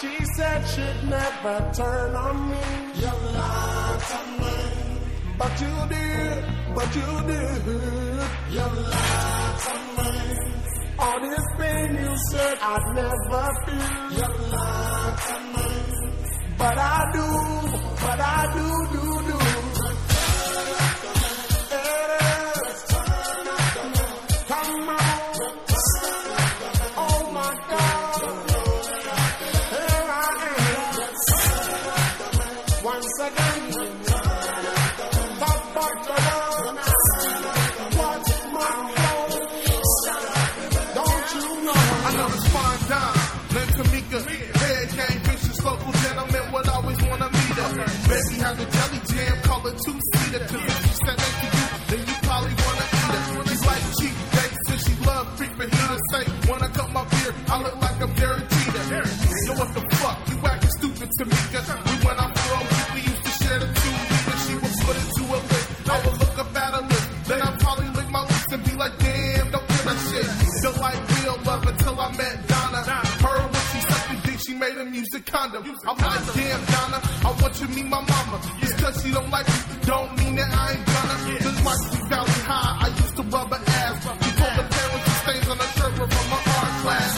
she said she'd never turn on me. You lied to me. But you did, but you did. You lied to me. All this pain you said I'd never feel. You lied to me. But I do, but I do, do, do. I know it's fine dime, Lynn Tamika, head game, vicious. Local gentleman would always wanna meet her. Baby has a jelly jam, call it two I'm like, damn, Donna, I want you to meet my mama. Just cause she don't like me, don't mean that I ain't gonna. My sweet valley high, I used to rub her ass. She told the parents the stains on her shirt from my art class.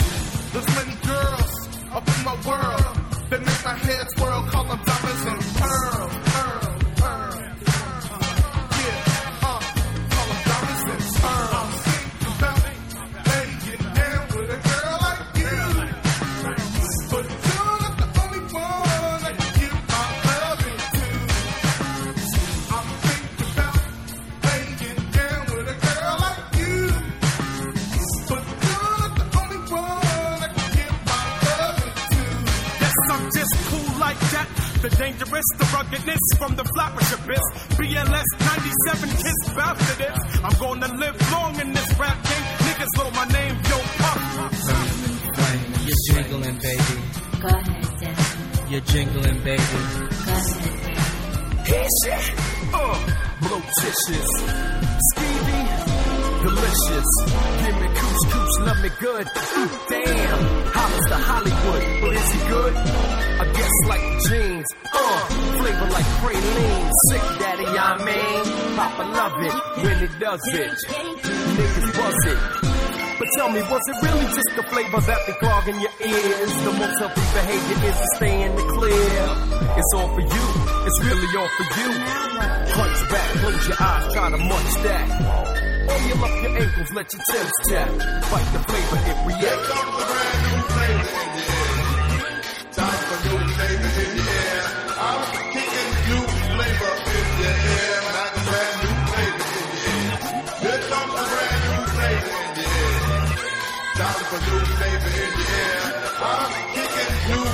There's many girls up in my world that make my head swirl, call them diamonds and pearl, dangerous, the ruggedness from the floppish abyss. BLS 97 kiss bout this. I'm gonna live long in this rap game. Niggas know my name, yo, pop. You're jingling, baby. Go ahead, Daddy. You're jingling, baby. Go ahead. Uh, blotitious. Stevie, delicious. Give me couscous, love me good. Damn, Hollis to Hollywood, but is he good? I guess like jeans. Uh, flavor like praline. Sick daddy, I mean. Papa love it when it does it. Niggas buzz it. But tell me, was it really just the flavor that be clogging your ears? The most healthy behavior is to stay in the clear. It's all for you, it's really all for you. Hunch back, close your eyes, try to munch that. Oil up your ankles, let your tips tap. Fight the flavor, it reacts. Time for new flavor in the air. I'm kicking new flavor in the air. Brand new flavor. Here comes a brand new flavor. Time for new flavor in the air. I'm kicking new